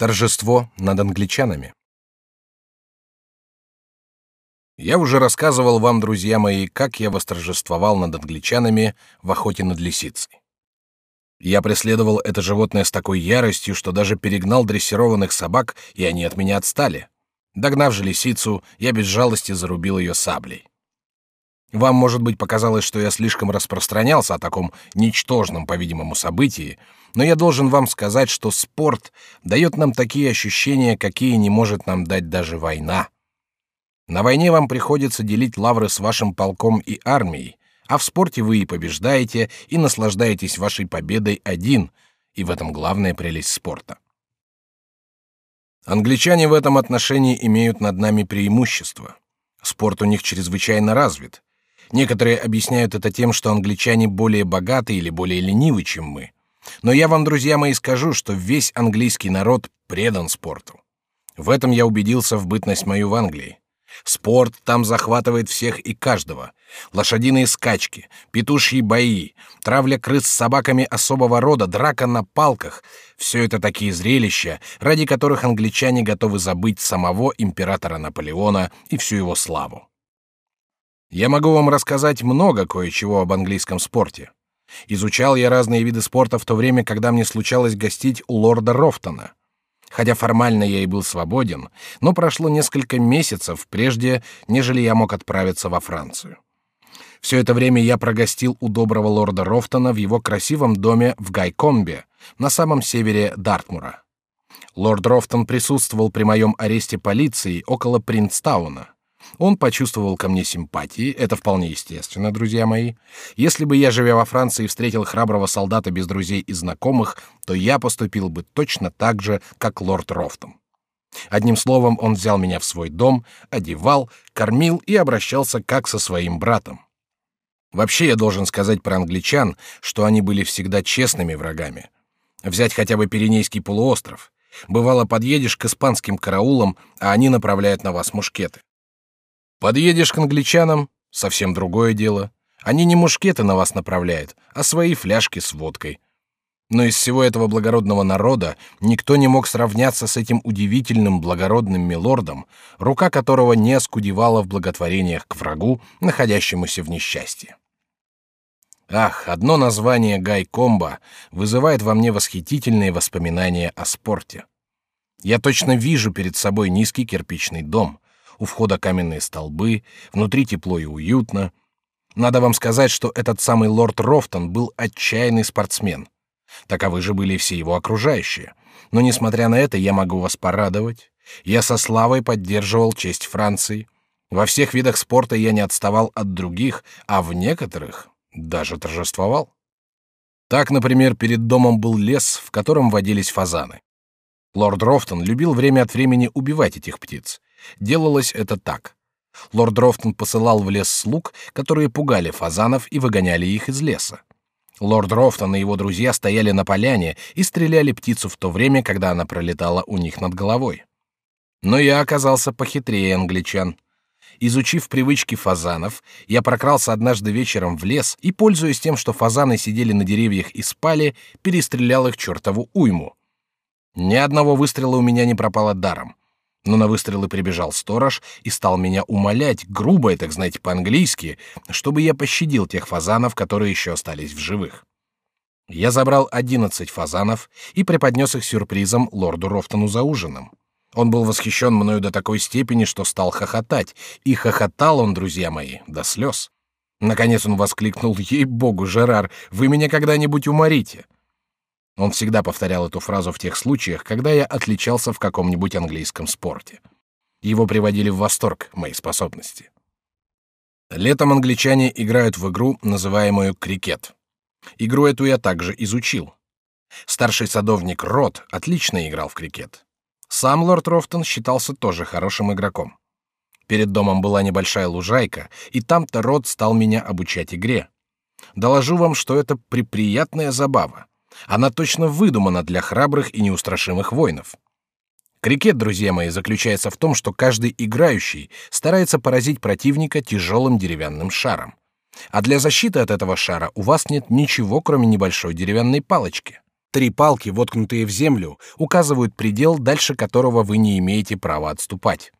Торжество над англичанами. Я уже рассказывал вам, друзья мои, как я восторжествовал над англичанами в охоте над лисицей. Я преследовал это животное с такой яростью, что даже перегнал дрессированных собак, и они от меня отстали. Догнав же лисицу, я без жалости зарубил ее саблей. Вам, может быть, показалось, что я слишком распространялся о таком ничтожном, по-видимому, событии, но я должен вам сказать, что спорт дает нам такие ощущения, какие не может нам дать даже война. На войне вам приходится делить лавры с вашим полком и армией, а в спорте вы и побеждаете, и наслаждаетесь вашей победой один, и в этом главная прелесть спорта. Англичане в этом отношении имеют над нами преимущество. Спорт у них чрезвычайно развит. Некоторые объясняют это тем, что англичане более богаты или более ленивы, чем мы. Но я вам, друзья мои, скажу, что весь английский народ предан спорту. В этом я убедился в бытность мою в Англии. Спорт там захватывает всех и каждого. Лошадиные скачки, петушьи бои, травля крыс с собаками особого рода, драка на палках — все это такие зрелища, ради которых англичане готовы забыть самого императора Наполеона и всю его славу. Я могу вам рассказать много кое-чего об английском спорте. Изучал я разные виды спорта в то время, когда мне случалось гостить у лорда Рофтона. Хотя формально я и был свободен, но прошло несколько месяцев прежде, нежели я мог отправиться во Францию. Все это время я прогостил у доброго лорда Рофтона в его красивом доме в Гайкомбе, на самом севере Дартмура. Лорд Рофтон присутствовал при моем аресте полиции около Принстауна. Он почувствовал ко мне симпатии, это вполне естественно, друзья мои. Если бы я, живя во Франции, встретил храброго солдата без друзей и знакомых, то я поступил бы точно так же, как лорд Рофтон. Одним словом, он взял меня в свой дом, одевал, кормил и обращался как со своим братом. Вообще я должен сказать про англичан, что они были всегда честными врагами. Взять хотя бы Пиренейский полуостров. Бывало, подъедешь к испанским караулам, а они направляют на вас мушкеты. Подъедешь к англичанам — совсем другое дело. Они не мушкеты на вас направляют, а свои фляжки с водкой. Но из всего этого благородного народа никто не мог сравняться с этим удивительным благородным милордом, рука которого не оскудевала в благотворениях к врагу, находящемуся в несчастье. Ах, одно название Гай Комба вызывает во мне восхитительные воспоминания о спорте. Я точно вижу перед собой низкий кирпичный дом, у входа каменные столбы, внутри тепло и уютно. Надо вам сказать, что этот самый лорд Рофтон был отчаянный спортсмен. Таковы же были все его окружающие. Но несмотря на это, я могу вас порадовать. Я со славой поддерживал честь Франции. Во всех видах спорта я не отставал от других, а в некоторых даже торжествовал. Так, например, перед домом был лес, в котором водились фазаны. Лорд Рофтон любил время от времени убивать этих птиц, Делалось это так. Лорд Рофтон посылал в лес слуг, которые пугали фазанов и выгоняли их из леса. Лорд Рофтон и его друзья стояли на поляне и стреляли птицу в то время, когда она пролетала у них над головой. Но я оказался похитрее англичан. Изучив привычки фазанов, я прокрался однажды вечером в лес и, пользуясь тем, что фазаны сидели на деревьях и спали, перестрелял их чертову уйму. Ни одного выстрела у меня не пропало даром но на выстрелы прибежал сторож и стал меня умолять, грубо, так знаете, по-английски, чтобы я пощадил тех фазанов, которые еще остались в живых. Я забрал одиннадцать фазанов и преподнес их сюрпризом лорду Рофтону за ужином. Он был восхищен мною до такой степени, что стал хохотать, и хохотал он, друзья мои, до слез. Наконец он воскликнул: "Ей-богу, Жерар, вы меня когда-нибудь уморите!" Он всегда повторял эту фразу в тех случаях, когда я отличался в каком-нибудь английском спорте. Его приводили в восторг мои способности. Летом англичане играют в игру, называемую крикет. Игру эту я также изучил. Старший садовник Рот отлично играл в крикет. Сам лорд Рофтон считался тоже хорошим игроком. Перед домом была небольшая лужайка, и там-то Рот стал меня обучать игре. Доложу вам, что это приприятная забава. Она точно выдумана для храбрых и неустрашимых воинов. Крикет, друзья мои, заключается в том, что каждый играющий старается поразить противника тяжелым деревянным шаром. А для защиты от этого шара у вас нет ничего, кроме небольшой деревянной палочки. Три палки, воткнутые в землю, указывают предел, дальше которого вы не имеете права отступать.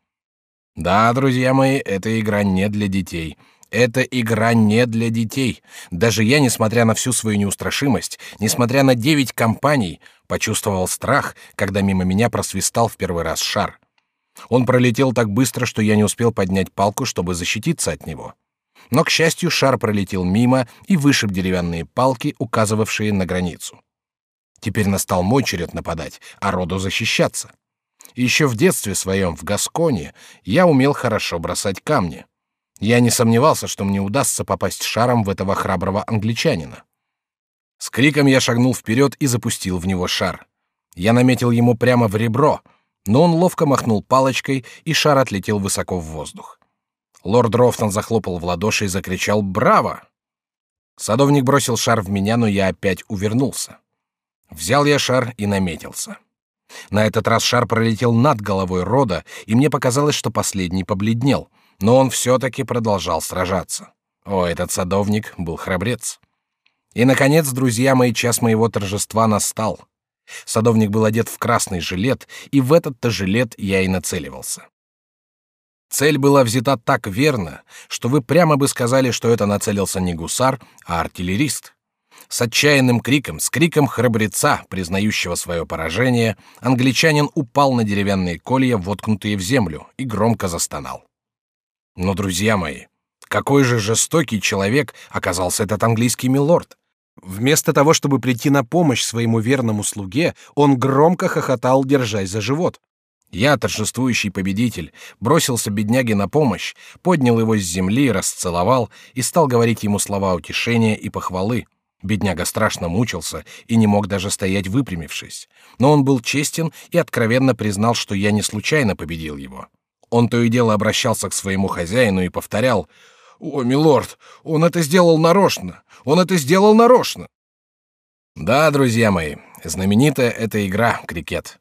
Да, друзья мои, эта игра не для детей. Эта игра не для детей. Даже я, несмотря на всю свою неустрашимость, несмотря на девять компаний, почувствовал страх, когда мимо меня просвистал в первый раз шар. Он пролетел так быстро, что я не успел поднять палку, чтобы защититься от него. Но, к счастью, шар пролетел мимо и вышиб деревянные палки, указывавшие на границу. Теперь настал мой черед нападать, а роду защищаться. Еще в детстве своем в Гасконе я умел хорошо бросать камни. Я не сомневался, что мне удастся попасть шаром в этого храброго англичанина. С криком я шагнул вперед и запустил в него шар. Я наметил ему прямо в ребро, но он ловко махнул палочкой, и шар отлетел высоко в воздух. Лорд Рофтон захлопал в ладоши и закричал «Браво!». Садовник бросил шар в меня, но я опять увернулся. Взял я шар и наметился. На этот раз шар пролетел над головой Рода, и мне показалось, что последний побледнел, но он все-таки продолжал сражаться. О, этот садовник был храбрец. И, наконец, друзья мои, час моего торжества настал. Садовник был одет в красный жилет, и в этот-то жилет я и нацеливался. Цель была взята так верно, что вы прямо бы сказали, что это нацелился не гусар, а артиллерист. С отчаянным криком, с криком храбреца, признающего свое поражение, англичанин упал на деревянные колья, воткнутые в землю, и громко застонал. Но, друзья мои, какой же жестокий человек оказался этот английский милорд! Вместо того, чтобы прийти на помощь своему верному слуге, он громко хохотал, держась за живот. Я, торжествующий победитель, бросился бедняге на помощь, поднял его с земли, расцеловал и стал говорить ему слова утешения и похвалы. Бедняга страшно мучился и не мог даже стоять выпрямившись. Но он был честен и откровенно признал, что я не случайно победил его. Он то и дело обращался к своему хозяину и повторял «О, милорд, он это сделал нарочно! Он это сделал нарочно!» Да, друзья мои, знаменитая эта игра — крикет.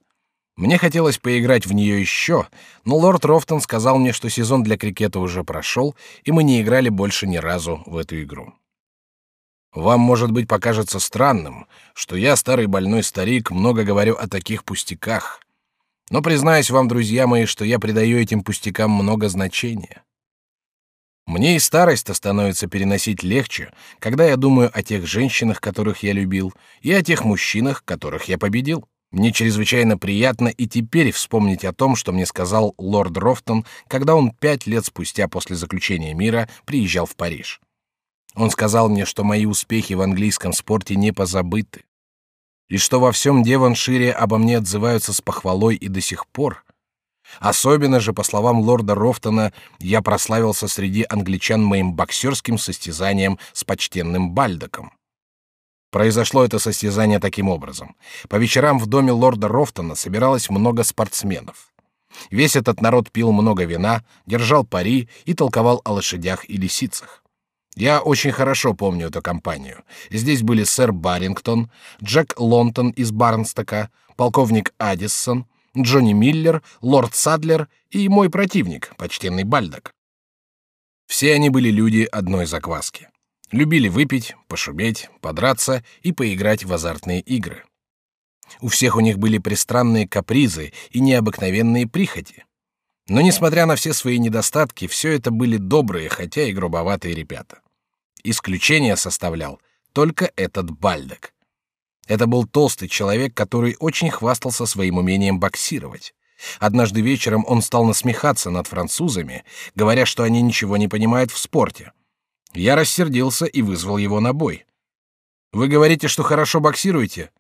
Мне хотелось поиграть в нее еще, но лорд Рофтон сказал мне, что сезон для крикета уже прошел, и мы не играли больше ни разу в эту игру. Вам, может быть, покажется странным, что я, старый больной старик, много говорю о таких пустяках. Но признаюсь вам, друзья мои, что я придаю этим пустякам много значения. Мне и старость-то становится переносить легче, когда я думаю о тех женщинах, которых я любил, и о тех мужчинах, которых я победил. Мне чрезвычайно приятно и теперь вспомнить о том, что мне сказал лорд Рофтон, когда он пять лет спустя после заключения мира приезжал в Париж. Он сказал мне, что мои успехи в английском спорте не позабыты, и что во всем Девоншире обо мне отзываются с похвалой и до сих пор. Особенно же, по словам лорда Рофтона, я прославился среди англичан моим боксерским состязанием с почтенным Бальдоком. Произошло это состязание таким образом. По вечерам в доме лорда Рофтона собиралось много спортсменов. Весь этот народ пил много вина, держал пари и толковал о лошадях и лисицах. Я очень хорошо помню эту компанию. Здесь были сэр Барингтон, Джек Лонтон из Барнстока, полковник Аддисон, Джонни Миллер, лорд Садлер и мой противник, почтенный Бальдок. Все они были люди одной закваски. Любили выпить, пошуметь, подраться и поиграть в азартные игры. У всех у них были пристранные капризы и необыкновенные прихоти. Но несмотря на все свои недостатки, все это были добрые, хотя и грубоватые ребята. Исключение составлял только этот Бальдек. Это был толстый человек, который очень хвастался своим умением боксировать. Однажды вечером он стал насмехаться над французами, говоря, что они ничего не понимают в спорте. Я рассердился и вызвал его на бой. Вы говорите, что хорошо боксируете?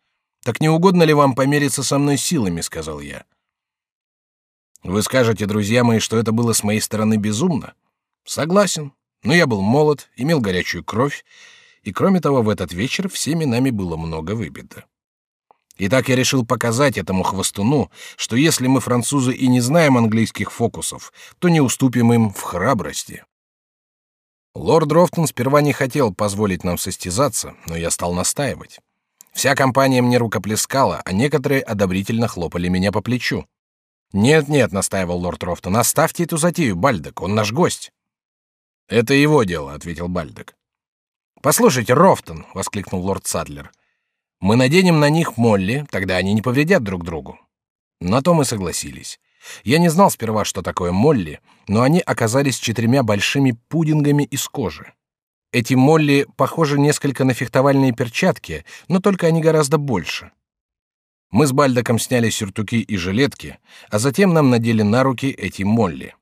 Так не угодно ли вам помериться со мной силами, сказал я. Вы скажете, друзья мои, что это было с моей стороны безумно? Согласен. Но я был молод, имел горячую кровь, и кроме того, в этот вечер всеми нами было много выбито. Итак, я решил показать этому хвостуну, что если мы французы и не знаем английских фокусов, то не уступим им в храбрости. Лорд Рофтон сперва не хотел позволить нам состязаться, но я стал настаивать. Вся компания мне рукоплескала, а некоторые одобрительно хлопали меня по плечу. «Нет-нет», — настаивал лорд Рофтон, — «оставьте эту затею, Бальдек, он наш гость». Это его дело, ответил Бальдек. Послушайте, Рофтон, воскликнул лорд Садлер. Мы наденем на них молли, тогда они не повредят друг другу. На то мы согласились. Я не знал сперва, что такое молли, но они оказались четырьмя большими пудингами из кожи. Эти молли похожи несколько на фехтовальные перчатки, но только они гораздо больше. Мы с Бальдаком сняли сюртуки и жилетки, а затем нам надели на руки эти молли.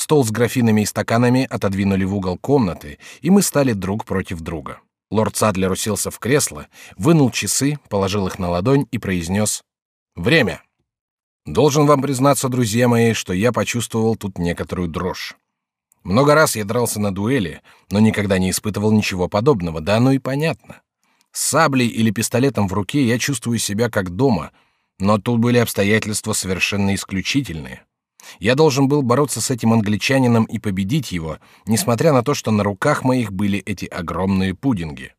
Стол с графинами и стаканами отодвинули в угол комнаты, и мы стали друг против друга. Лорд Садлер уселся в кресло, вынул часы, положил их на ладонь и произнес «Время». Должен вам признаться, друзья мои, что я почувствовал тут некоторую дрожь. Много раз я дрался на дуэли, но никогда не испытывал ничего подобного, да оно и понятно. С саблей или пистолетом в руке я чувствую себя как дома, но тут были обстоятельства совершенно исключительные. Я должен был бороться с этим англичанином и победить его, несмотря на то, что на руках моих были эти огромные пудинги.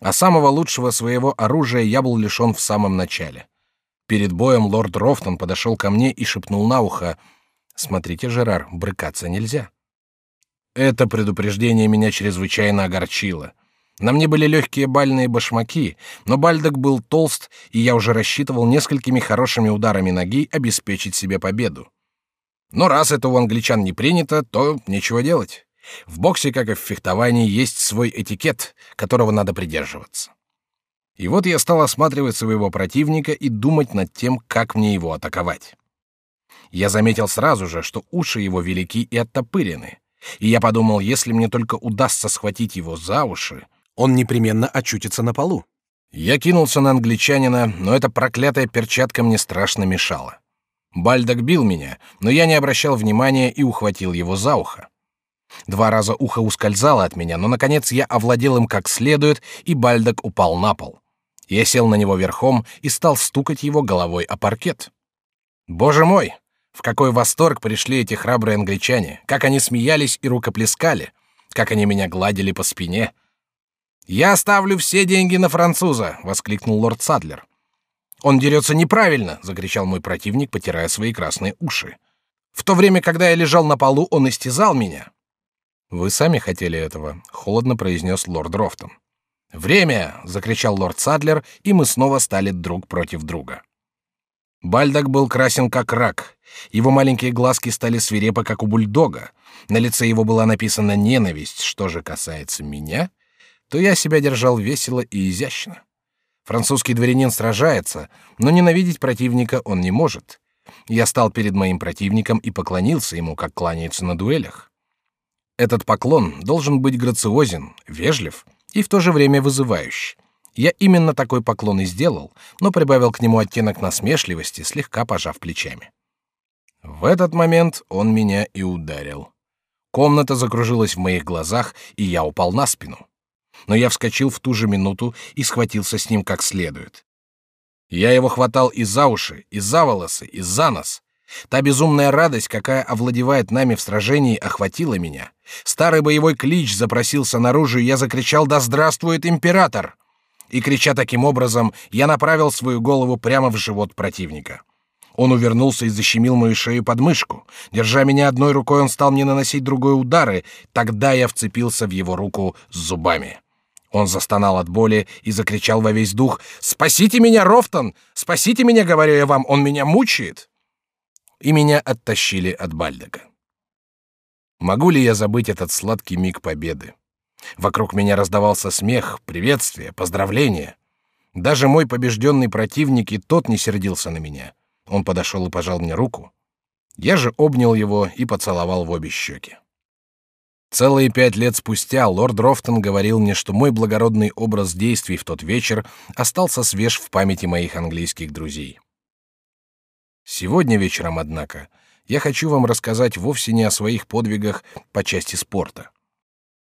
А самого лучшего своего оружия я был лишен в самом начале. Перед боем лорд Рофтон подошел ко мне и шепнул на ухо: "Смотрите, Жерар, брыкаться нельзя". Это предупреждение меня чрезвычайно огорчило. На мне были легкие бальные башмаки, но бальдок был толст, и я уже рассчитывал несколькими хорошими ударами ноги обеспечить себе победу. Но раз это у англичан не принято, то нечего делать. В боксе, как и в фехтовании, есть свой этикет, которого надо придерживаться. И вот я стал осматривать своего противника и думать над тем, как мне его атаковать. Я заметил сразу же, что уши его велики и оттопырены, и я подумал, если мне только удастся схватить его за уши, он непременно очутится на полу. Я кинулся на англичанина, но эта проклятая перчатка мне страшно мешала. Бальдок бил меня, но я не обращал внимания и ухватил его за ухо. Два раза ухо ускользало от меня, но наконец я овладел им как следует, и Бальдок упал на пол. Я сел на него верхом и стал стукать его головой о паркет. Боже мой, в какой восторг пришли эти храбрые англичане, как они смеялись и рукоплескали, как они меня гладили по спине. Я оставлю все деньги на француза, воскликнул лорд Садлер. Он дерется неправильно, закричал мой противник, потирая свои красные уши. В то время, когда я лежал на полу, он истязал меня. Вы сами хотели этого, холодно произнес лорд Рофтон. Время! закричал лорд Садлер, и мы снова стали друг против друга. Бальдак был красен как рак. Его маленькие глазки стали свирепы, как у бульдога. На лице его была написана ненависть. Что же касается меня, то я себя держал весело и изящно. Французский дворянин сражается, но ненавидеть противника он не может. Я стал перед моим противником и поклонился ему, как кланяются на дуэлях. Этот поклон должен быть грациозен, вежлив и в то же время вызывающий. Я именно такой поклон и сделал, но прибавил к нему оттенок насмешливости, слегка пожав плечами. В этот момент он меня и ударил. Комната закружилась в моих глазах, и я упал на спину но я вскочил в ту же минуту и схватился с ним как следует. Я его хватал и за уши, и за волосы, и за нос. Та безумная радость, какая овладевает нами в сражении, охватила меня. Старый боевой клич запросился наружу, и я закричал «Да здравствует император!» И, крича таким образом, я направил свою голову прямо в живот противника. Он увернулся и защемил мою шею под мышку. Держа меня одной рукой, он стал мне наносить другой удары. Тогда я вцепился в его руку с зубами. Он застонал от боли и закричал во весь дух: "Спасите меня, Рофтон! Спасите меня, говорю я вам, он меня мучает!" И меня оттащили от Бальдека. Могу ли я забыть этот сладкий миг победы? Вокруг меня раздавался смех, приветствия, поздравления. Даже мой побежденный противник и тот не сердился на меня. Он подошел и пожал мне руку. Я же обнял его и поцеловал в обе щеки. Целые пять лет спустя лорд Рофтон говорил мне, что мой благородный образ действий в тот вечер остался свеж в памяти моих английских друзей. Сегодня вечером, однако, я хочу вам рассказать вовсе не о своих подвигах по части спорта.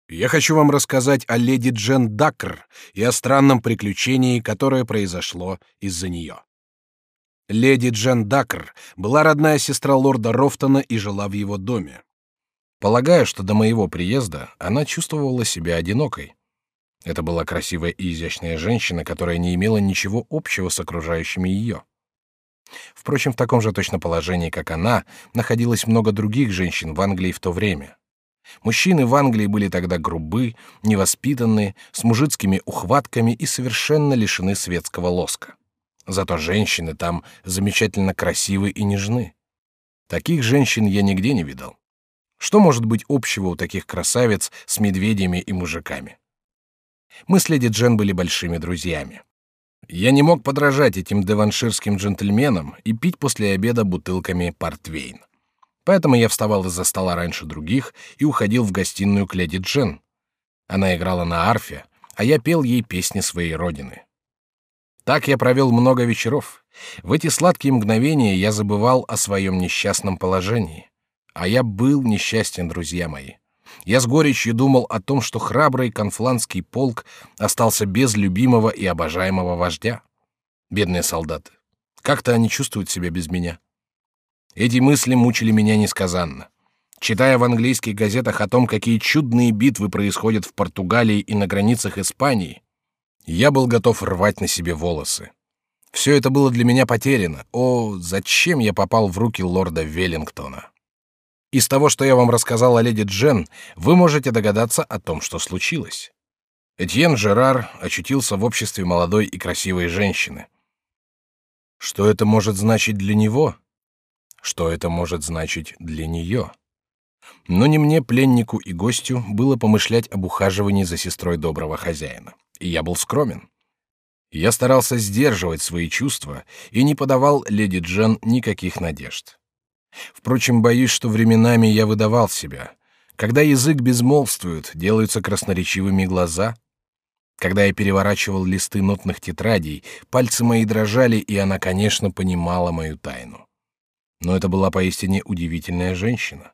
Я хочу вам рассказать о леди Джен Дакр и о странном приключении, которое произошло из-за нее. Леди Джен Дакр была родная сестра лорда Рофтона и жила в его доме. Полагаю, что до моего приезда она чувствовала себя одинокой. Это была красивая и изящная женщина, которая не имела ничего общего с окружающими ее. Впрочем, в таком же точно положении, как она, находилось много других женщин в Англии в то время. Мужчины в Англии были тогда грубы, невоспитанные, с мужицкими ухватками и совершенно лишены светского лоска. Зато женщины там замечательно красивы и нежны. Таких женщин я нигде не видал. Что может быть общего у таких красавиц с медведями и мужиками? Мы с леди Джен были большими друзьями. Я не мог подражать этим деванширским джентльменам и пить после обеда бутылками портвейн. Поэтому я вставал из-за стола раньше других и уходил в гостиную к леди Джен. Она играла на арфе, а я пел ей песни своей родины. Так я провел много вечеров. В эти сладкие мгновения я забывал о своем несчастном положении. А я был несчастен, друзья мои. Я с горечью думал о том, что храбрый конфланский полк остался без любимого и обожаемого вождя. Бедные солдаты. Как-то они чувствуют себя без меня. Эти мысли мучили меня несказанно. Читая в английских газетах о том, какие чудные битвы происходят в Португалии и на границах Испании, я был готов рвать на себе волосы. Все это было для меня потеряно. О, зачем я попал в руки лорда Веллингтона? Из того, что я вам рассказал о леди Джен, вы можете догадаться о том, что случилось. Этьен Жерар очутился в обществе молодой и красивой женщины. Что это может значить для него? Что это может значить для нее? Но не мне, пленнику и гостю, было помышлять об ухаживании за сестрой доброго хозяина, и я был скромен. Я старался сдерживать свои чувства и не подавал леди Джен никаких надежд. Впрочем, боюсь, что временами я выдавал себя. Когда язык безмолвствует, делаются красноречивыми глаза. Когда я переворачивал листы нотных тетрадей, пальцы мои дрожали, и она, конечно, понимала мою тайну. Но это была поистине удивительная женщина.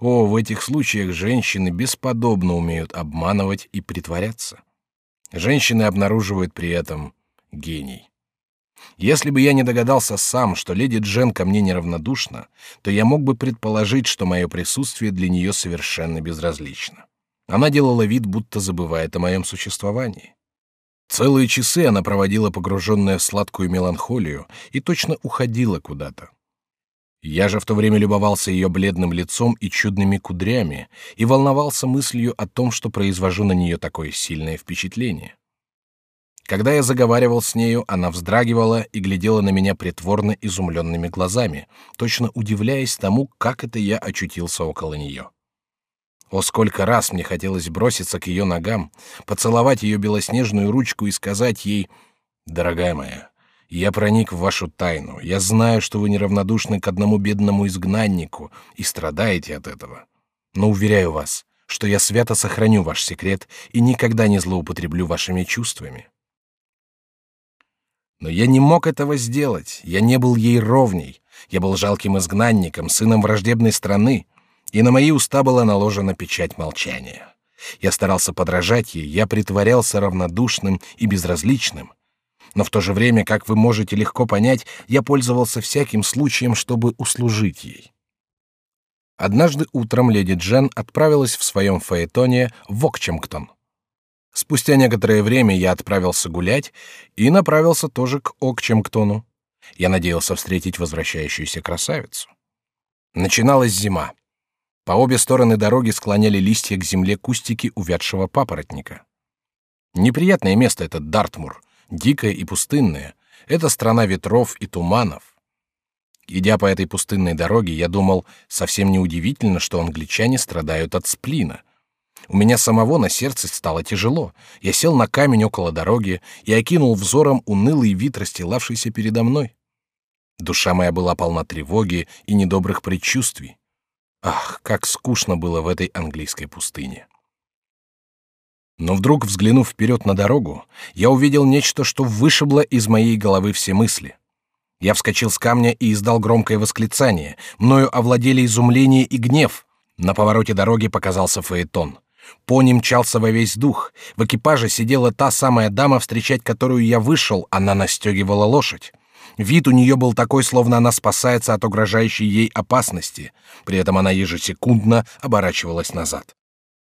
О, в этих случаях женщины бесподобно умеют обманывать и притворяться. Женщины обнаруживают при этом гений. Если бы я не догадался сам, что леди Джен ко мне неравнодушна, то я мог бы предположить, что мое присутствие для нее совершенно безразлично. Она делала вид, будто забывает о моем существовании. Целые часы она проводила погруженная в сладкую меланхолию и точно уходила куда-то. Я же в то время любовался ее бледным лицом и чудными кудрями и волновался мыслью о том, что произвожу на нее такое сильное впечатление. Когда я заговаривал с нею, она вздрагивала и глядела на меня притворно изумленными глазами, точно удивляясь тому, как это я очутился около нее. О, сколько раз мне хотелось броситься к ее ногам, поцеловать ее белоснежную ручку и сказать ей «Дорогая моя, я проник в вашу тайну, я знаю, что вы неравнодушны к одному бедному изгнаннику и страдаете от этого. Но уверяю вас, что я свято сохраню ваш секрет и никогда не злоупотреблю вашими чувствами». Но я не мог этого сделать. Я не был ей ровней. Я был жалким изгнанником, сыном враждебной страны, и на мои уста была наложена печать молчания. Я старался подражать ей, я притворялся равнодушным и безразличным. Но в то же время, как вы можете легко понять, я пользовался всяким случаем, чтобы услужить ей. Однажды утром леди Джен отправилась в своем фаэтоне в Окчемктон. Спустя некоторое время я отправился гулять и направился тоже к Окчемктону. Я надеялся встретить возвращающуюся красавицу. Начиналась зима. По обе стороны дороги склоняли листья к земле кустики увядшего папоротника. Неприятное место это Дартмур, дикое и пустынное. Это страна ветров и туманов. Идя по этой пустынной дороге, я думал, совсем неудивительно, что англичане страдают от сплина. У меня самого на сердце стало тяжело. Я сел на камень около дороги и окинул взором унылый вид, расстилавшийся передо мной. Душа моя была полна тревоги и недобрых предчувствий. Ах, как скучно было в этой английской пустыне. Но вдруг, взглянув вперед на дорогу, я увидел нечто, что вышибло из моей головы все мысли. Я вскочил с камня и издал громкое восклицание. Мною овладели изумление и гнев. На повороте дороги показался фаэтон. Пони мчался во весь дух. В экипаже сидела та самая дама, встречать которую я вышел, она настегивала лошадь. Вид у нее был такой, словно она спасается от угрожающей ей опасности. При этом она ежесекундно оборачивалась назад.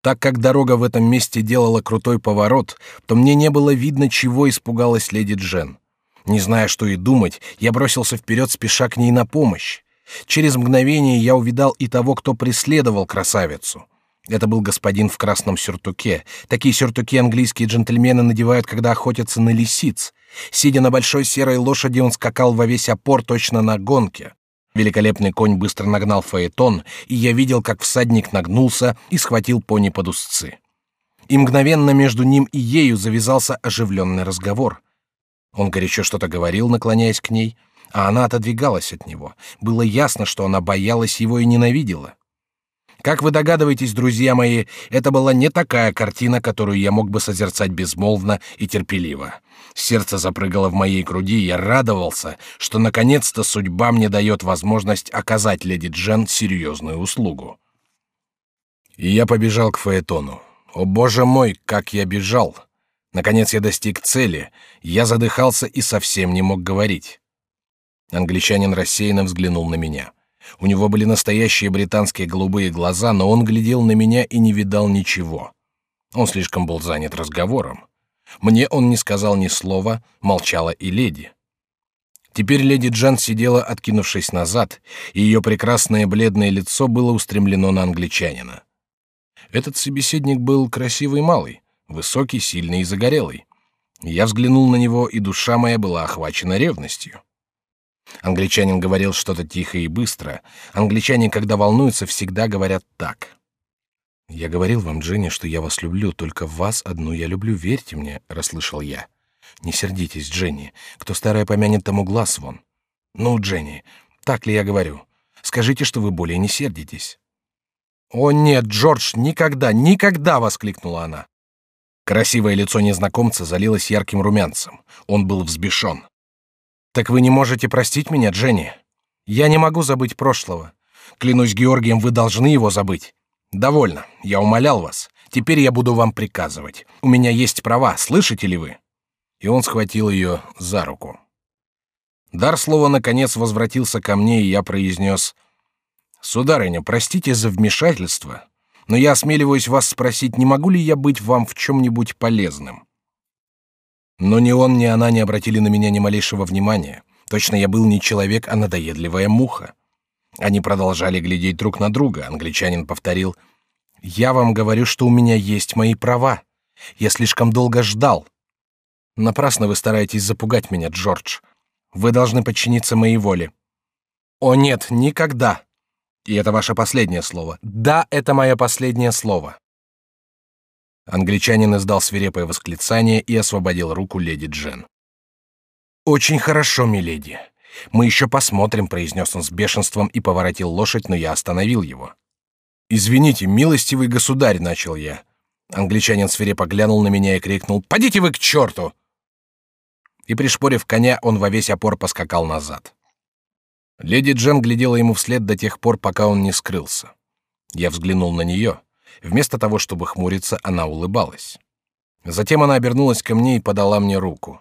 Так как дорога в этом месте делала крутой поворот, то мне не было видно, чего испугалась леди Джен. Не зная, что и думать, я бросился вперед, спеша к ней на помощь. Через мгновение я увидал и того, кто преследовал красавицу. Это был господин в красном сюртуке. Такие сюртуки английские джентльмены надевают, когда охотятся на лисиц. Сидя на большой серой лошади, он скакал во весь опор точно на гонке. Великолепный конь быстро нагнал фаэтон, и я видел, как всадник нагнулся и схватил пони под узцы. И мгновенно между ним и ею завязался оживленный разговор. Он горячо что-то говорил, наклоняясь к ней, а она отодвигалась от него. Было ясно, что она боялась его и ненавидела. Как вы догадываетесь, друзья мои, это была не такая картина, которую я мог бы созерцать безмолвно и терпеливо. Сердце запрыгало в моей груди, и я радовался, что наконец-то судьба мне дает возможность оказать леди Джен серьезную услугу. И я побежал к Фаэтону. О боже мой, как я бежал! Наконец я достиг цели. Я задыхался и совсем не мог говорить. Англичанин рассеянно взглянул на меня. У него были настоящие британские голубые глаза, но он глядел на меня и не видал ничего. Он слишком был занят разговором. Мне он не сказал ни слова, молчала и леди. Теперь леди Джан сидела, откинувшись назад, и ее прекрасное бледное лицо было устремлено на англичанина. Этот собеседник был красивый малый, высокий, сильный и загорелый. Я взглянул на него, и душа моя была охвачена ревностью. Англичанин говорил что-то тихо и быстро. Англичане, когда волнуются, всегда говорят так. «Я говорил вам, Дженни, что я вас люблю, только вас одну я люблю, верьте мне», — расслышал я. «Не сердитесь, Дженни, кто старое помянет, тому глаз вон». «Ну, Дженни, так ли я говорю? Скажите, что вы более не сердитесь». «О нет, Джордж, никогда, никогда!» — воскликнула она. Красивое лицо незнакомца залилось ярким румянцем. Он был взбешен. Так вы не можете простить меня, Дженни? Я не могу забыть прошлого. Клянусь Георгием, вы должны его забыть. Довольно. Я умолял вас. Теперь я буду вам приказывать. У меня есть права, слышите ли вы? И он схватил ее за руку. Дар слова наконец возвратился ко мне, и я произнес: "Сударыня, простите за вмешательство, но я осмеливаюсь вас спросить, не могу ли я быть вам в чем-нибудь полезным?" Но ни он, ни она не обратили на меня ни малейшего внимания. Точно я был не человек, а надоедливая муха. Они продолжали глядеть друг на друга. Англичанин повторил: "Я вам говорю, что у меня есть мои права. Я слишком долго ждал. Напрасно вы стараетесь запугать меня, Джордж. Вы должны подчиниться моей воле. О нет, никогда. И это ваше последнее слово. Да, это мое последнее слово. Англичанин издал свирепое восклицание и освободил руку леди Джен. Очень хорошо, миледи. Мы еще посмотрим, произнес он с бешенством и поворотил лошадь, но я остановил его. Извините, милостивый государь, начал я. Англичанин свирепо глянул на меня и крикнул: "Подите вы к черту!" И пришпорив коня, он во весь опор поскакал назад. Леди Джен глядела ему вслед до тех пор, пока он не скрылся. Я взглянул на нее. Вместо того, чтобы хмуриться, она улыбалась. Затем она обернулась ко мне и подала мне руку.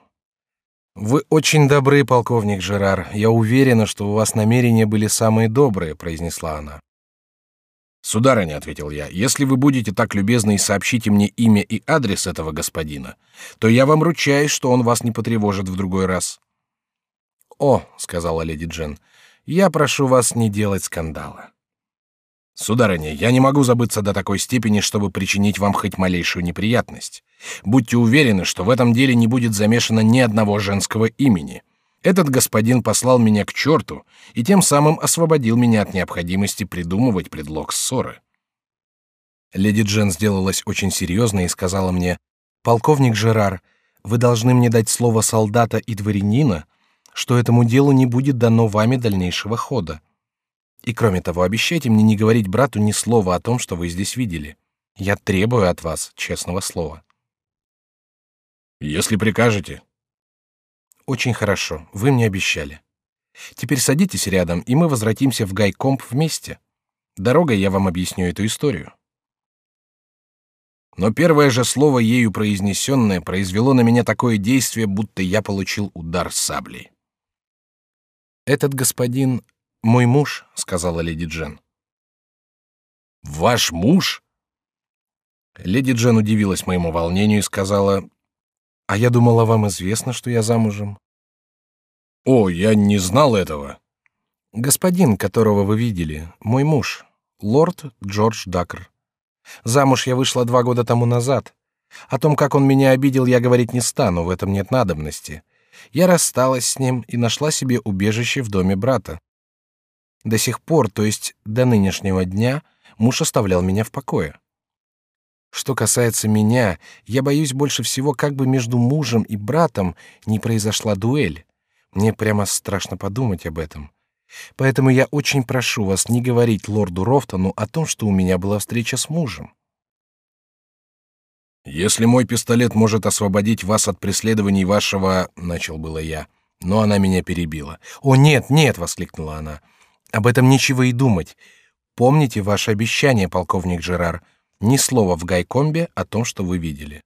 Вы очень добры, полковник Жерар. Я уверена, что у вас намерения были самые добрые, произнесла она. Сударыня, ответил я, если вы будете так любезны и сообщите мне имя и адрес этого господина, то я вам ручаюсь, что он вас не потревожит в другой раз. О, сказала леди Джен, я прошу вас не делать скандала. Сударыня, я не могу забыться до такой степени, чтобы причинить вам хоть малейшую неприятность. Будьте уверены, что в этом деле не будет замешано ни одного женского имени. Этот господин послал меня к черту и тем самым освободил меня от необходимости придумывать предлог ссоры. Леди Джен сделалась очень серьезной и сказала мне: "Полковник Жерар, вы должны мне дать слово солдата и дворянина, что этому делу не будет дано вами дальнейшего хода. И кроме того, обещайте мне не говорить брату ни слова о том, что вы здесь видели. Я требую от вас честного слова. Если прикажете. Очень хорошо. Вы мне обещали. Теперь садитесь рядом, и мы возвратимся в Гайкомп вместе. Дорогой я вам объясню эту историю. Но первое же слово ею произнесенное произвело на меня такое действие, будто я получил удар саблей. Этот господин мой муж, сказала леди Джен. Ваш муж? Леди Джен удивилась моему волнению и сказала: "А я думала, вам известно, что я замужем". О, я не знал этого. Господин, которого вы видели, мой муж, лорд Джордж Дакр. Замуж я вышла два года тому назад. О том, как он меня обидел, я говорить не стану, в этом нет надобности. Я рассталась с ним и нашла себе убежище в доме брата. До сих пор, то есть до нынешнего дня, муж оставлял меня в покое. Что касается меня, я боюсь больше всего, как бы между мужем и братом не произошла дуэль. Мне прямо страшно подумать об этом. Поэтому я очень прошу вас не говорить лорду Рофтону о том, что у меня была встреча с мужем. Если мой пистолет может освободить вас от преследований вашего, начал было я, но она меня перебила. О нет, нет, воскликнула она. Об этом нечего и думать. Помните ваше обещание, полковник Жерар. Ни слова в Гайкомбе о том, что вы видели.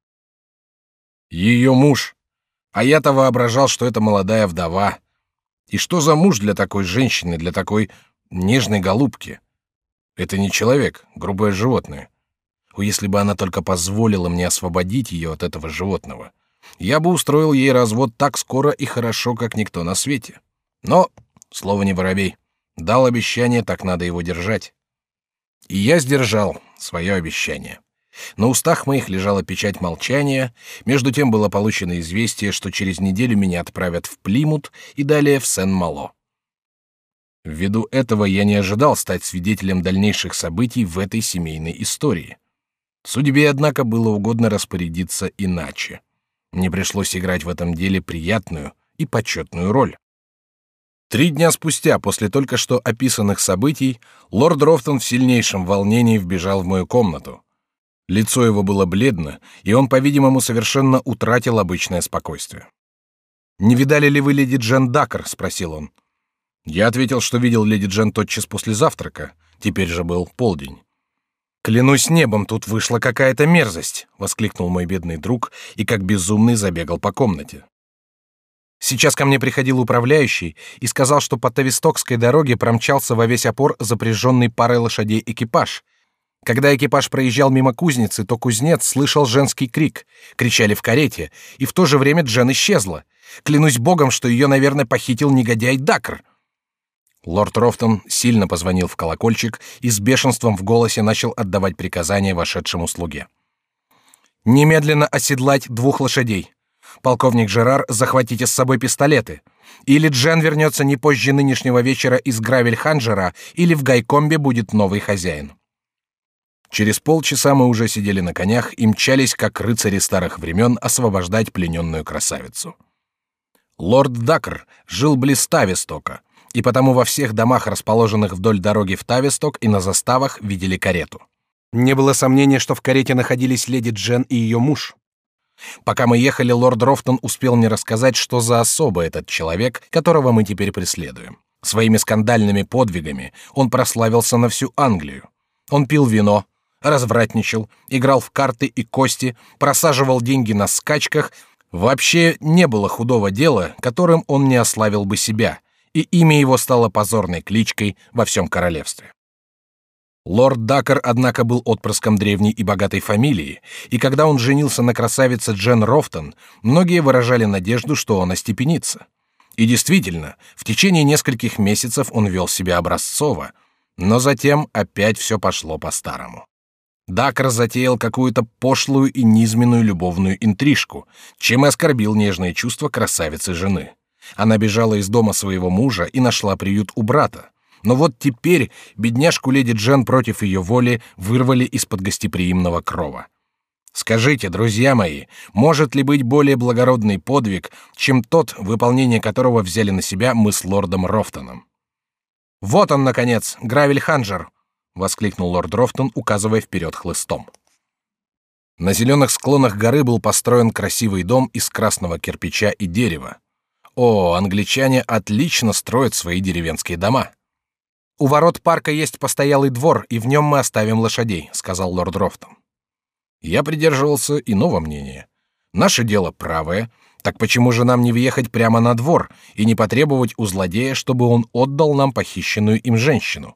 Ее муж. А я-то воображал, что это молодая вдова. И что за муж для такой женщины, для такой нежной голубки? Это не человек, грубое животное. О, если бы она только позволила мне освободить ее от этого животного, я бы устроил ей развод так скоро и хорошо, как никто на свете. Но слово не воробей. Дал обещание, так надо его держать. И я сдержал свое обещание. На устах моих лежала печать молчания. Между тем было получено известие, что через неделю меня отправят в Плимут и далее в Сен-Мало. Ввиду этого я не ожидал стать свидетелем дальнейших событий в этой семейной истории. Судьбе, однако, было угодно распорядиться иначе. Мне пришлось играть в этом деле приятную и почетную роль. Три дня спустя, после только что описанных событий, лорд Рофтон в сильнейшем волнении вбежал в мою комнату. Лицо его было бледно, и он, по-видимому, совершенно утратил обычное спокойствие. «Не видали ли вы леди Джен Дакер?» — спросил он. Я ответил, что видел леди Джен тотчас после завтрака. Теперь же был полдень. Клянусь небом, тут вышла какая-то мерзость, воскликнул мой бедный друг и как безумный забегал по комнате. Сейчас ко мне приходил управляющий и сказал, что по Тавистокской дороге промчался во весь опор запряженный парой лошадей экипаж. Когда экипаж проезжал мимо кузницы, то кузнец слышал женский крик, кричали в карете, и в то же время Джен исчезла. Клянусь богом, что ее, наверное, похитил негодяй Дакр. Лорд Рофтон сильно позвонил в колокольчик и с бешенством в голосе начал отдавать приказания вошедшему слуге. Немедленно оседлать двух лошадей. Полковник Жерар, захватите с собой пистолеты. Или Джен вернется не позже нынешнего вечера из Гравель-Ханджера, или в Гайкомбе будет новый хозяин. Через полчаса мы уже сидели на конях и мчались, как рыцари старых времен, освобождать плененную красавицу. Лорд Дакр жил близ Тавистока, и потому во всех домах, расположенных вдоль дороги в Тависток и на заставах, видели карету. Не было сомнения, что в карете находились леди Джен и ее муж. Пока мы ехали, лорд Рофтон успел мне рассказать, что за особо этот человек, которого мы теперь преследуем. Своими скандальными подвигами он прославился на всю Англию. Он пил вино, развратничал, играл в карты и кости, просаживал деньги на скачках. Вообще не было худого дела, которым он не ославил бы себя — и имя его стало позорной кличкой во всем королевстве. Лорд Дакер, однако, был отпрыском древней и богатой фамилии, и когда он женился на красавице Джен Рофтон, многие выражали надежду, что он остепенится. И действительно, в течение нескольких месяцев он вел себя образцово, но затем опять все пошло по-старому. Дакер затеял какую-то пошлую и низменную любовную интрижку, чем и оскорбил нежные чувства красавицы жены. Она бежала из дома своего мужа и нашла приют у брата. Но вот теперь бедняжку леди Джен против ее воли вырвали из-под гостеприимного крова. Скажите, друзья мои, может ли быть более благородный подвиг, чем тот, выполнение которого взяли на себя мы с лордом Рофтоном? Вот он, наконец, Гравель Ханджер, воскликнул лорд Рофтон, указывая вперед хлыстом. На зеленых склонах горы был построен красивый дом из красного кирпича и дерева. О, англичане отлично строят свои деревенские дома. У ворот парка есть постоялый двор, и в нем мы оставим лошадей, сказал лорд Рофтон. Я придерживался иного мнения. Наше дело правое, так почему же нам не въехать прямо на двор и не потребовать у злодея, чтобы он отдал нам похищенную им женщину?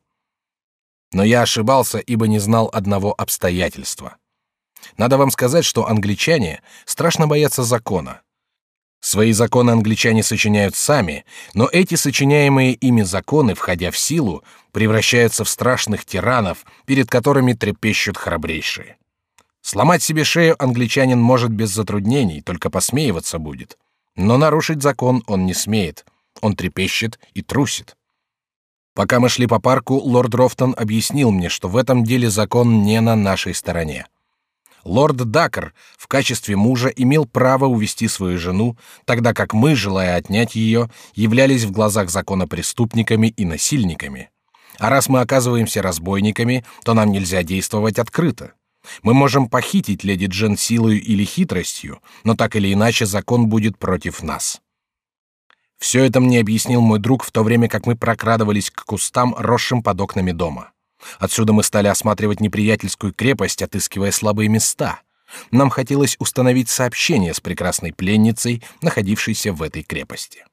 Но я ошибался, ибо не знал одного обстоятельства. Надо вам сказать, что англичане страшно боятся закона. Свои законы англичане сочиняют сами, но эти сочиняемые ими законы, входя в силу, превращаются в страшных тиранов, перед которыми трепещут храбрейшие. Сломать себе шею англичанин может без затруднений, только посмеиваться будет. Но нарушить закон он не смеет. Он трепещет и трусит. Пока мы шли по парку, лорд Рофтон объяснил мне, что в этом деле закон не на нашей стороне. Лорд Дакер в качестве мужа имел право увести свою жену, тогда как мы, желая отнять ее, являлись в глазах закона преступниками и насильниками. А раз мы оказываемся разбойниками, то нам нельзя действовать открыто. Мы можем похитить леди Джен силой или хитростью, но так или иначе закон будет против нас. Все это мне объяснил мой друг в то время, как мы прокрадывались к кустам, росшим под окнами дома. Отсюда мы стали осматривать неприятельскую крепость, отыскивая слабые места. Нам хотелось установить сообщение с прекрасной пленницей, находившейся в этой крепости.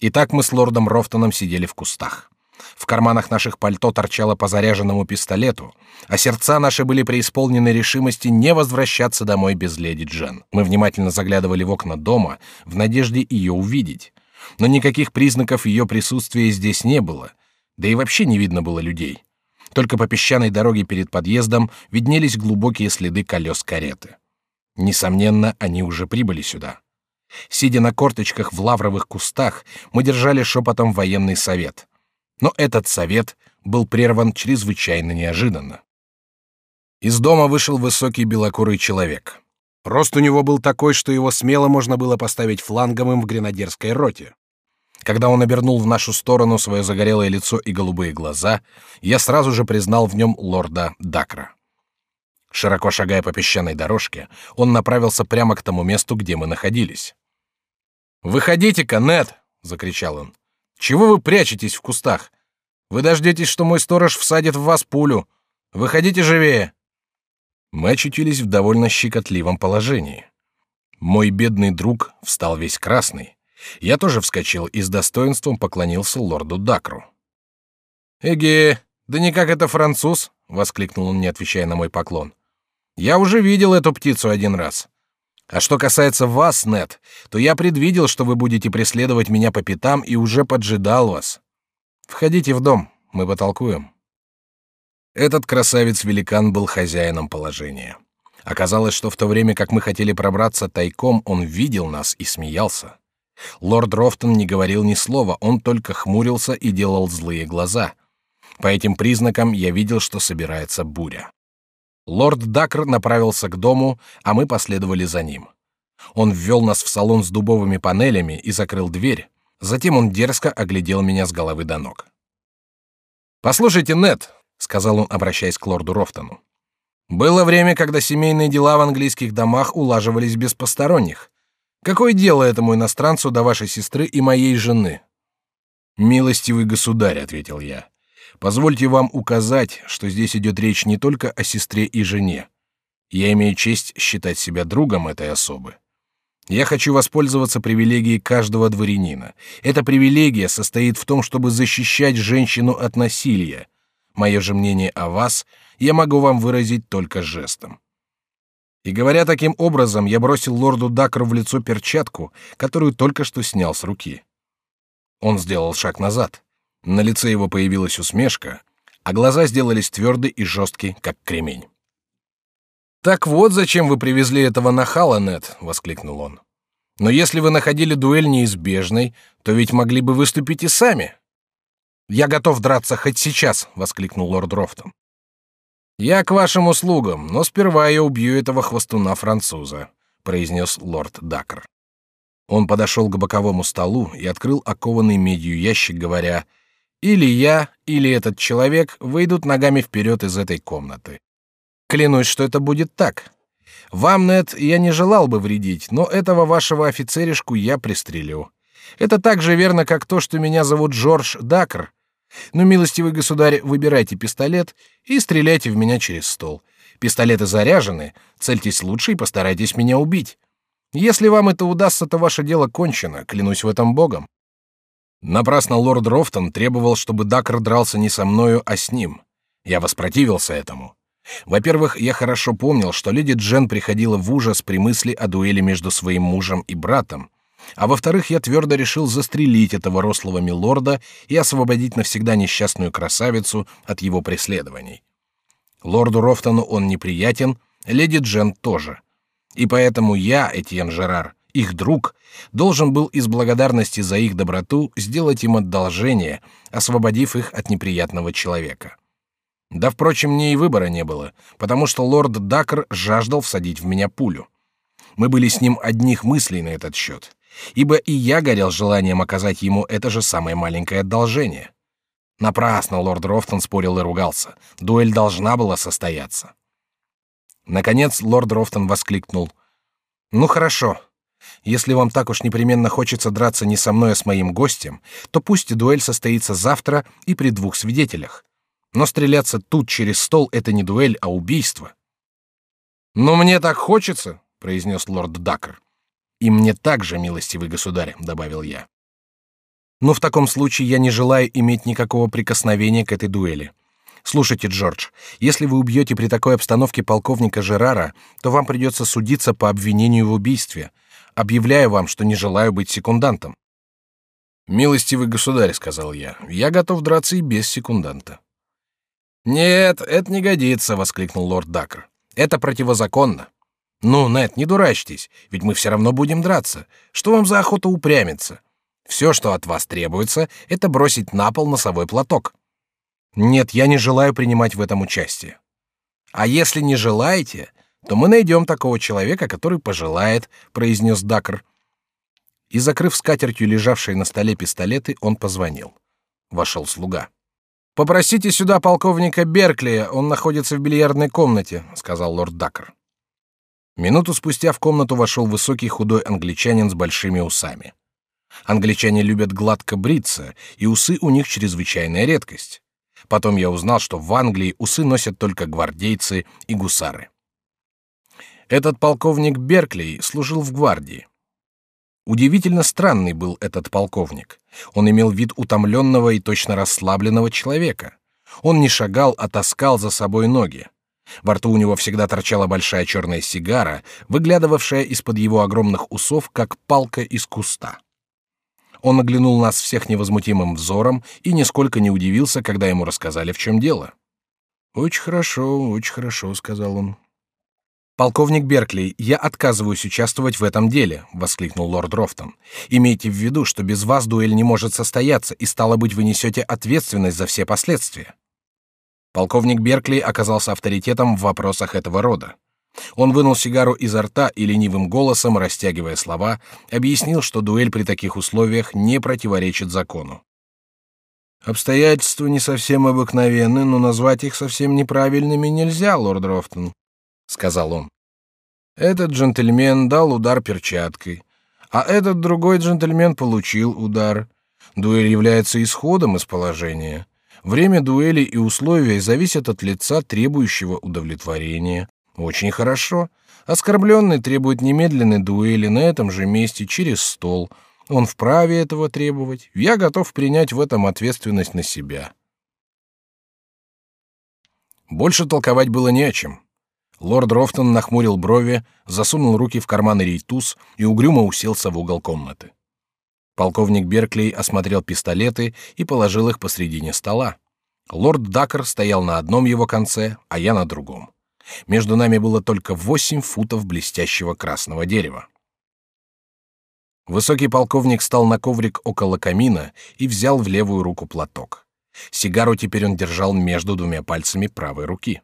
Итак, мы с лордом Рофтоном сидели в кустах. В карманах наших пальто торчало по заряженному пистолету, а сердца наши были преисполнены решимости не возвращаться домой без леди Джен. Мы внимательно заглядывали в окна дома в надежде ее увидеть но никаких признаков ее присутствия здесь не было, да и вообще не видно было людей. Только по песчаной дороге перед подъездом виднелись глубокие следы колес кареты. Несомненно, они уже прибыли сюда. Сидя на корточках в лавровых кустах, мы держали шепотом военный совет. Но этот совет был прерван чрезвычайно неожиданно. Из дома вышел высокий белокурый человек. Рост у него был такой, что его смело можно было поставить фланговым в гренадерской роте. Когда он обернул в нашу сторону свое загорелое лицо и голубые глаза, я сразу же признал в нем лорда Дакра. Широко шагая по песчаной дорожке, он направился прямо к тому месту, где мы находились. «Выходите-ка, Нед!» — закричал он. «Чего вы прячетесь в кустах? Вы дождетесь, что мой сторож всадит в вас пулю. Выходите живее!» Мы очутились в довольно щекотливом положении. Мой бедный друг встал весь красный. Я тоже вскочил и с достоинством поклонился лорду Дакру. «Эге, да никак это француз!» — воскликнул он, не отвечая на мой поклон. «Я уже видел эту птицу один раз. А что касается вас, Нет, то я предвидел, что вы будете преследовать меня по пятам и уже поджидал вас. Входите в дом, мы потолкуем». Этот красавец-великан был хозяином положения. Оказалось, что в то время, как мы хотели пробраться тайком, он видел нас и смеялся. Лорд Рофтон не говорил ни слова, он только хмурился и делал злые глаза. По этим признакам я видел, что собирается буря. Лорд Дакр направился к дому, а мы последовали за ним. Он ввел нас в салон с дубовыми панелями и закрыл дверь. Затем он дерзко оглядел меня с головы до ног. «Послушайте, Нет, сказал он, обращаясь к лорду Рофтону. Было время, когда семейные дела в английских домах улаживались без посторонних. Какое дело этому иностранцу до вашей сестры и моей жены? Милостивый государь, ответил я. Позвольте вам указать, что здесь идет речь не только о сестре и жене. Я имею честь считать себя другом этой особы. Я хочу воспользоваться привилегией каждого дворянина. Эта привилегия состоит в том, чтобы защищать женщину от насилия, Мое же мнение о вас я могу вам выразить только жестом. И говоря таким образом, я бросил лорду Дакру в лицо перчатку, которую только что снял с руки. Он сделал шаг назад. На лице его появилась усмешка, а глаза сделались твердые и жесткие, как кремень. Так вот, зачем вы привезли этого нахала, Нет, воскликнул он. Но если вы находили дуэль неизбежной, то ведь могли бы выступить и сами. Я готов драться хоть сейчас, воскликнул лорд Рофтон. Я к вашим услугам, но сперва я убью этого хвостуна француза, произнес лорд Дакр. Он подошел к боковому столу и открыл окованный медью ящик, говоря: "Или я, или этот человек выйдут ногами вперед из этой комнаты. Клянусь, что это будет так. Вам, Нет, я не желал бы вредить, но этого вашего офицеришку я пристрелю. Это так же верно, как то, что меня зовут Жорж Дакр, ну, милостивый государь, выбирайте пистолет и стреляйте в меня через стол. Пистолеты заряжены, цельтесь лучше и постарайтесь меня убить. Если вам это удастся, то ваше дело кончено, клянусь в этом богом. Напрасно лорд Рофтон требовал, чтобы Дакр дрался не со мною, а с ним. Я воспротивился этому. Во-первых, я хорошо помнил, что леди Джен приходила в ужас при мысли о дуэли между своим мужем и братом, А во-вторых, я твердо решил застрелить этого рослого милорда и освободить навсегда несчастную красавицу от его преследований. Лорду Рофтону он неприятен, леди Джен тоже. И поэтому я, Этьен Жерар, их друг, должен был из благодарности за их доброту сделать им одолжение, освободив их от неприятного человека. Да, впрочем, мне и выбора не было, потому что лорд Дакр жаждал всадить в меня пулю. Мы были с ним одних мыслей на этот счет, ибо и я горел желанием оказать ему это же самое маленькое одолжение. Напрасно лорд Рофтон спорил и ругался. Дуэль должна была состояться. Наконец лорд Рофтон воскликнул: "Ну хорошо. Если вам так уж непременно хочется драться не со мной, а с моим гостем, то пусть дуэль состоится завтра и при двух свидетелях. Но стреляться тут через стол это не дуэль, а убийство". "Но мне так хочется", произнес лорд Дакр. "И мне также, милостивый государь", добавил я. "Но в таком случае я не желаю иметь никакого прикосновения к этой дуэли. Слушайте, Джордж, если вы убьете при такой обстановке полковника Жерара, то вам придется судиться по обвинению в убийстве. Объявляю вам, что не желаю быть секундантом. Милостивый государь, сказал я, я готов драться и без секунданта. Нет, это не годится, воскликнул лорд Дакр. Это противозаконно. Ну, Нет, не дурачьтесь, ведь мы все равно будем драться. Что вам за охота упрямиться? Все, что от вас требуется, это бросить на пол носовой платок. Нет, я не желаю принимать в этом участие. А если не желаете, то мы найдем такого человека, который пожелает, произнес Дакр. И закрыв скатертью лежавшие на столе пистолеты, он позвонил. Вошел слуга. Попросите сюда полковника Беркли, он находится в бильярдной комнате, сказал лорд Дакр. Минуту спустя в комнату вошел высокий худой англичанин с большими усами. Англичане любят гладко бриться, и усы у них чрезвычайная редкость. Потом я узнал, что в Англии усы носят только гвардейцы и гусары. Этот полковник Беркли служил в гвардии. Удивительно странный был этот полковник. Он имел вид утомленного и точно расслабленного человека. Он не шагал, а таскал за собой ноги. Во рту у него всегда торчала большая черная сигара, выглядывавшая из-под его огромных усов, как палка из куста. Он оглянул нас всех невозмутимым взором и нисколько не удивился, когда ему рассказали, в чем дело. «Очень хорошо, очень хорошо», — сказал он. «Полковник Беркли, я отказываюсь участвовать в этом деле», — воскликнул лорд Рофтон. «Имейте в виду, что без вас дуэль не может состояться, и, стало быть, вы несете ответственность за все последствия». Полковник Беркли оказался авторитетом в вопросах этого рода. Он вынул сигару изо рта и ленивым голосом, растягивая слова, объяснил, что дуэль при таких условиях не противоречит закону. Обстоятельства не совсем обыкновенны, но назвать их совсем неправильными нельзя, лорд Рофтон, сказал он. Этот джентльмен дал удар перчаткой, а этот другой джентльмен получил удар. Дуэль является исходом из положения. Время дуэли и условия зависят от лица, требующего удовлетворения. Очень хорошо. Оскорбленный требует немедленной дуэли на этом же месте через стол. Он вправе этого требовать. Я готов принять в этом ответственность на себя. Больше толковать было не о чем. Лорд Рофтон нахмурил брови, засунул руки в карманы рейтуз и угрюмо уселся в угол комнаты. Полковник Берклей осмотрел пистолеты и положил их посредине стола. Лорд Дакер стоял на одном его конце, а я на другом. Между нами было только восемь футов блестящего красного дерева. Высокий полковник стал на коврик около камина и взял в левую руку платок. Сигару теперь он держал между двумя пальцами правой руки.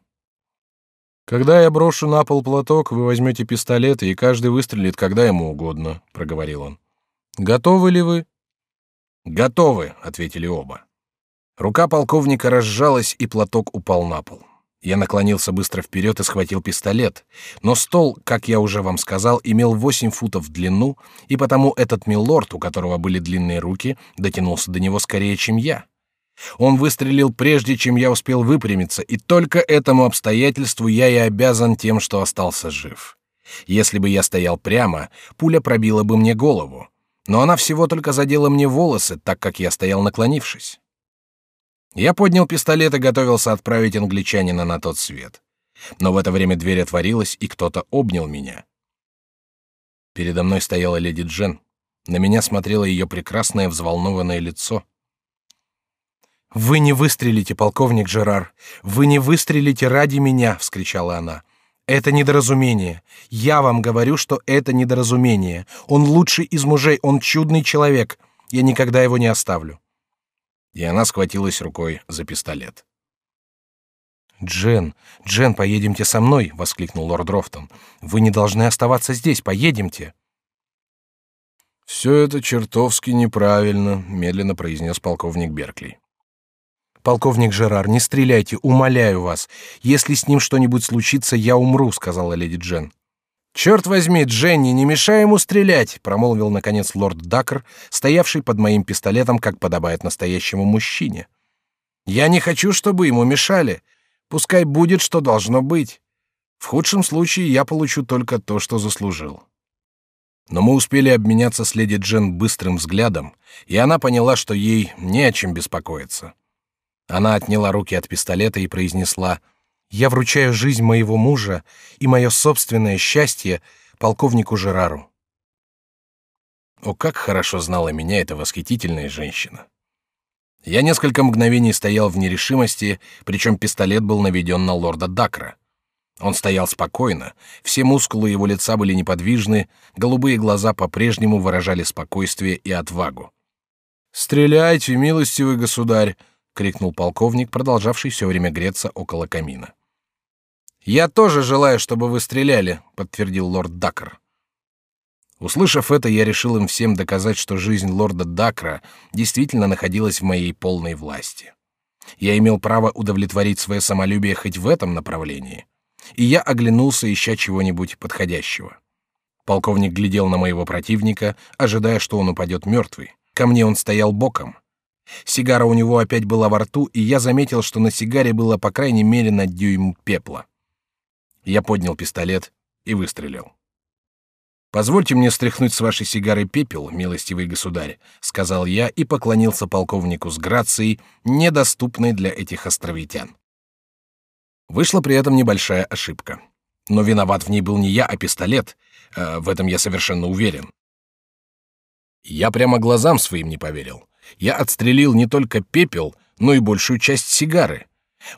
Когда я брошу на пол платок, вы возьмете пистолеты, и каждый выстрелит, когда ему угодно, проговорил он. Готовы ли вы? Готовы, ответили оба. Рука полковника разжалась, и платок упал на пол. Я наклонился быстро вперед и схватил пистолет, но стол, как я уже вам сказал, имел восемь футов в длину, и потому этот милорд, у которого были длинные руки, дотянулся до него скорее, чем я. Он выстрелил прежде, чем я успел выпрямиться, и только этому обстоятельству я и обязан тем, что остался жив. Если бы я стоял прямо, пуля пробила бы мне голову, но она всего только задела мне волосы, так как я стоял наклонившись. Я поднял пистолет и готовился отправить англичанина на тот свет. Но в это время дверь отворилась, и кто-то обнял меня. Передо мной стояла леди Джен. На меня смотрело ее прекрасное взволнованное лицо. Вы не выстрелите, полковник Жерар. Вы не выстрелите ради меня, вскричала она. Это недоразумение. Я вам говорю, что это недоразумение. Он лучший из мужей, он чудный человек. Я никогда его не оставлю. И она схватилась рукой за пистолет. Джен, Джен, поедемте со мной, воскликнул лорд Рофтон. Вы не должны оставаться здесь, поедемте. Все это чертовски неправильно, медленно произнес полковник Беркли. Полковник Жерар, не стреляйте, умоляю вас. Если с ним что-нибудь случится, я умру, сказала леди Джен. Черт возьми, Дженни, не мешай ему стрелять, промолвил наконец лорд Дакр, стоявший под моим пистолетом, как подобает настоящему мужчине. Я не хочу, чтобы ему мешали. Пускай будет, что должно быть. В худшем случае я получу только то, что заслужил. Но мы успели обменяться с леди Джен быстрым взглядом, и она поняла, что ей не о чем беспокоиться. Она отняла руки от пистолета и произнесла: "Я вручаю жизнь моего мужа и мое собственное счастье полковнику Жерару". О, как хорошо знала меня эта восхитительная женщина! Я несколько мгновений стоял в нерешимости, причем пистолет был наведен на лорда Дакра. Он стоял спокойно, все мускулы его лица были неподвижны, голубые глаза по-прежнему выражали спокойствие и отвагу. «Стреляйте, милостивый государь!» Крикнул полковник, продолжавший все время греться около камина. Я тоже желаю, чтобы вы стреляли, подтвердил лорд Дакр. Услышав это, я решил им всем доказать, что жизнь лорда Дакра действительно находилась в моей полной власти. Я имел право удовлетворить свое самолюбие хоть в этом направлении. И я оглянулся, ища чего-нибудь подходящего. Полковник глядел на моего противника, ожидая, что он упадет мертвый. Ко мне он стоял боком. Сигара у него опять была во рту, и я заметил, что на сигаре было по крайней мере на дюйм пепла. Я поднял пистолет и выстрелил. Позвольте мне стряхнуть с вашей сигары пепел, милостивый государь, сказал я и поклонился полковнику с грацией, недоступной для этих островитян. Вышла при этом небольшая ошибка. Но виноват в ней был не я, а пистолет. Э, в этом я совершенно уверен. Я прямо глазам своим не поверил я отстрелил не только пепел, но и большую часть сигары.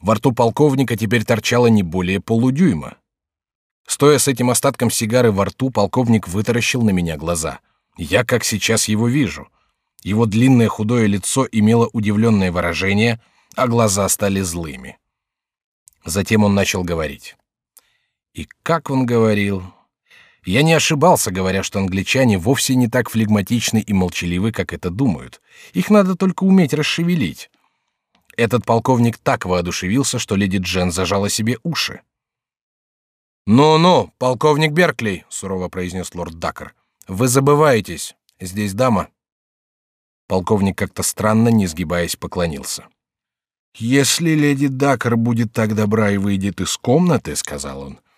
Во рту полковника теперь торчало не более полудюйма. Стоя с этим остатком сигары во рту, полковник вытаращил на меня глаза. Я как сейчас его вижу. Его длинное худое лицо имело удивленное выражение, а глаза стали злыми. Затем он начал говорить. И как он говорил? Я не ошибался, говоря, что англичане вовсе не так флегматичны и молчаливы, как это думают. Их надо только уметь расшевелить. Этот полковник так воодушевился, что леди Джен зажала себе уши. «Ну-ну, полковник Беркли», — сурово произнес лорд Дакер, — «вы забываетесь. Здесь дама». Полковник как-то странно, не сгибаясь, поклонился. «Если леди Дакер будет так добра и выйдет из комнаты», — сказал он, —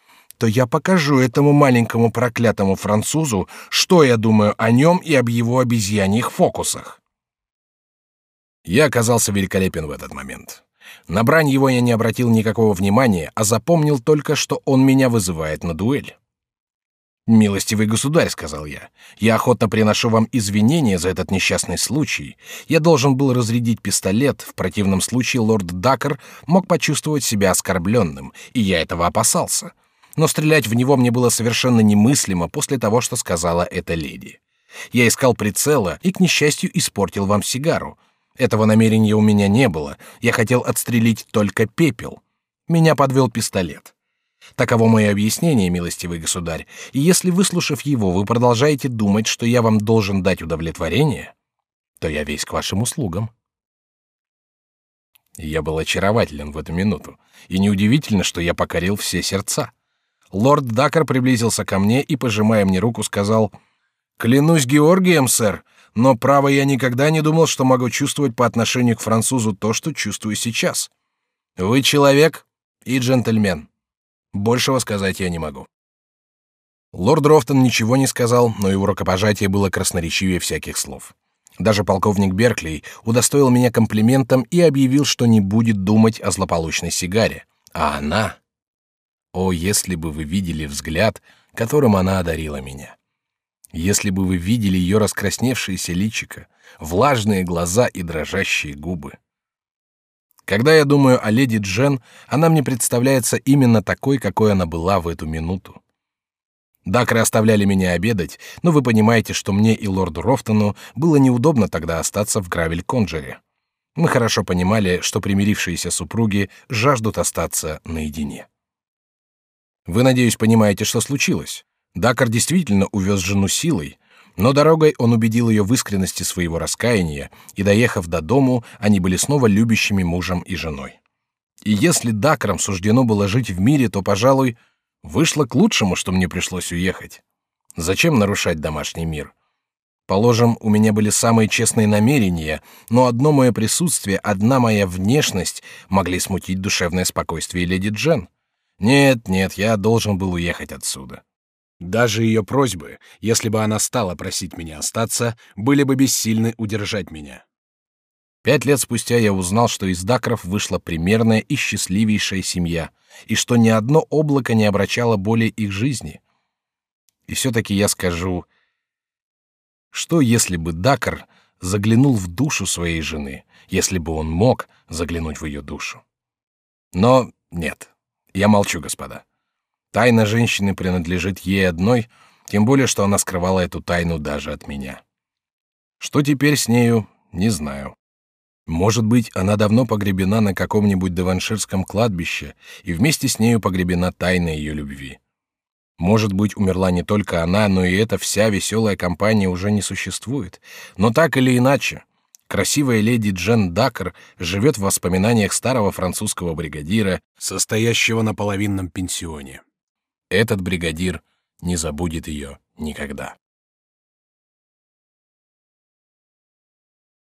то я покажу этому маленькому проклятому французу, что я думаю о нем и об его обезьяньих фокусах. Я оказался великолепен в этот момент. На брань его я не обратил никакого внимания, а запомнил только, что он меня вызывает на дуэль. «Милостивый государь», — сказал я, — «я охотно приношу вам извинения за этот несчастный случай. Я должен был разрядить пистолет, в противном случае лорд Дакер мог почувствовать себя оскорбленным, и я этого опасался но стрелять в него мне было совершенно немыслимо после того, что сказала эта леди. Я искал прицела и, к несчастью, испортил вам сигару. Этого намерения у меня не было. Я хотел отстрелить только пепел. Меня подвел пистолет. Таково мое объяснение, милостивый государь. И если, выслушав его, вы продолжаете думать, что я вам должен дать удовлетворение, то я весь к вашим услугам. Я был очарователен в эту минуту, и неудивительно, что я покорил все сердца. Лорд Дакар приблизился ко мне и, пожимая мне руку, сказал: "Клянусь Георгием, сэр, но право я никогда не думал, что могу чувствовать по отношению к французу то, что чувствую сейчас. Вы человек и джентльмен. Большего сказать я не могу". Лорд Рофтон ничего не сказал, но его рукопожатие было красноречивее всяких слов. Даже полковник Беркли удостоил меня комплиментом и объявил, что не будет думать о злополучной сигаре, а она о, если бы вы видели взгляд, которым она одарила меня. Если бы вы видели ее раскрасневшееся личико, влажные глаза и дрожащие губы. Когда я думаю о леди Джен, она мне представляется именно такой, какой она была в эту минуту. Дакры оставляли меня обедать, но вы понимаете, что мне и лорду Рофтону было неудобно тогда остаться в Гравель-Конджере. Мы хорошо понимали, что примирившиеся супруги жаждут остаться наедине. Вы, надеюсь, понимаете, что случилось. Дакар действительно увез жену силой, но дорогой он убедил ее в искренности своего раскаяния, и, доехав до дому, они были снова любящими мужем и женой. И если Дакрам суждено было жить в мире, то, пожалуй, вышло к лучшему, что мне пришлось уехать. Зачем нарушать домашний мир? Положим, у меня были самые честные намерения, но одно мое присутствие, одна моя внешность могли смутить душевное спокойствие леди Джен. Нет, нет, я должен был уехать отсюда. Даже ее просьбы, если бы она стала просить меня остаться, были бы бессильны удержать меня. Пять лет спустя я узнал, что из Дакров вышла примерная и счастливейшая семья, и что ни одно облако не обращало более их жизни. И все-таки я скажу, что если бы Дакар заглянул в душу своей жены, если бы он мог заглянуть в ее душу? Но нет, я молчу, господа. Тайна женщины принадлежит ей одной, тем более, что она скрывала эту тайну даже от меня. Что теперь с нею, не знаю. Может быть, она давно погребена на каком-нибудь деванширском кладбище, и вместе с нею погребена тайна ее любви. Может быть, умерла не только она, но и эта вся веселая компания уже не существует. Но так или иначе, красивая леди Джен Дакер живет в воспоминаниях старого французского бригадира, состоящего на половинном пенсионе. Этот бригадир не забудет ее никогда.